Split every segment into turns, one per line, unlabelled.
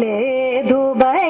లేదు భయము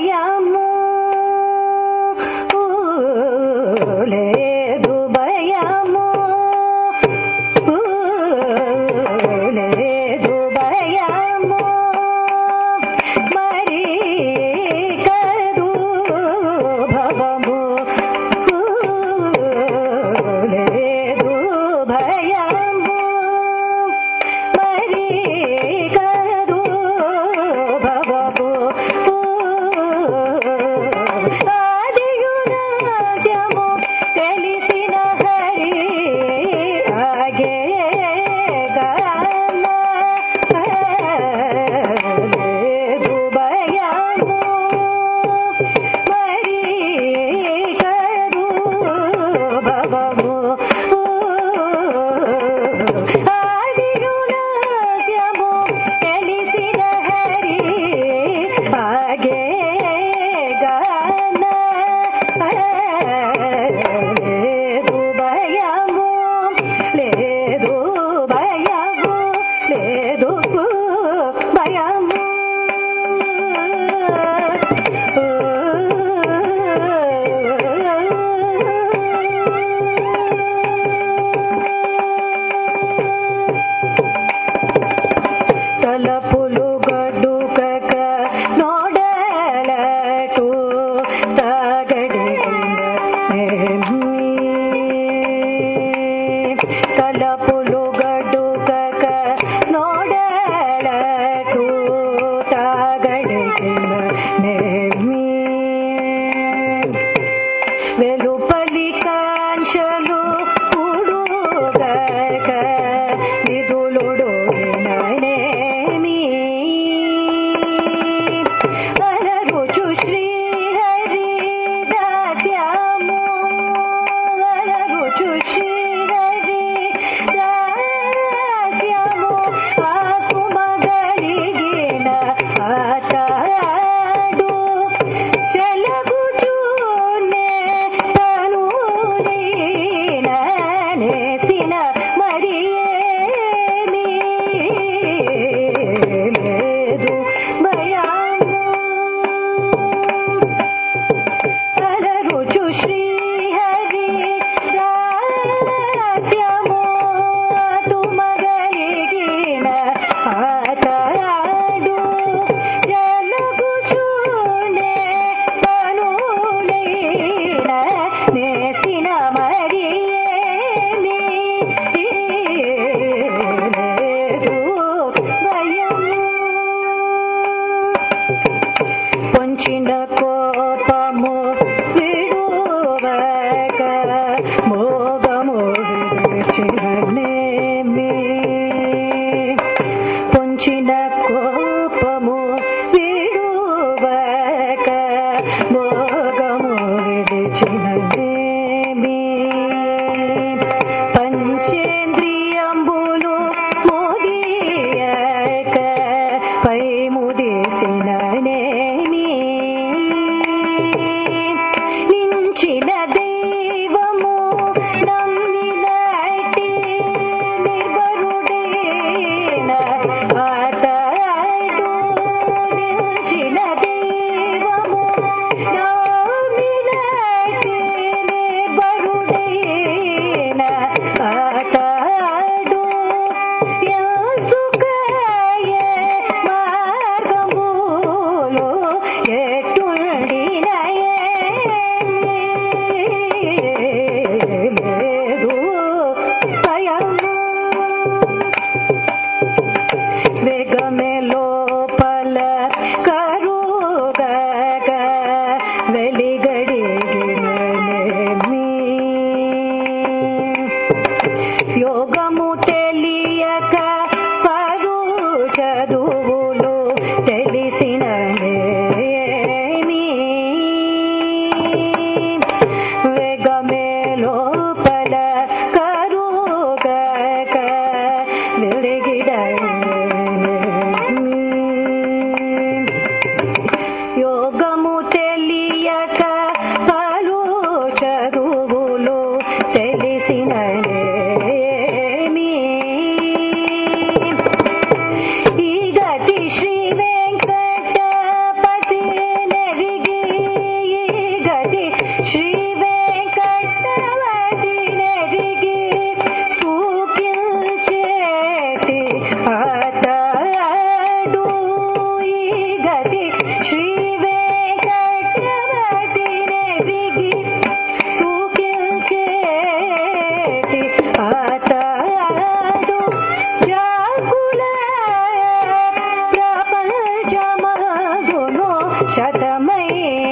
रे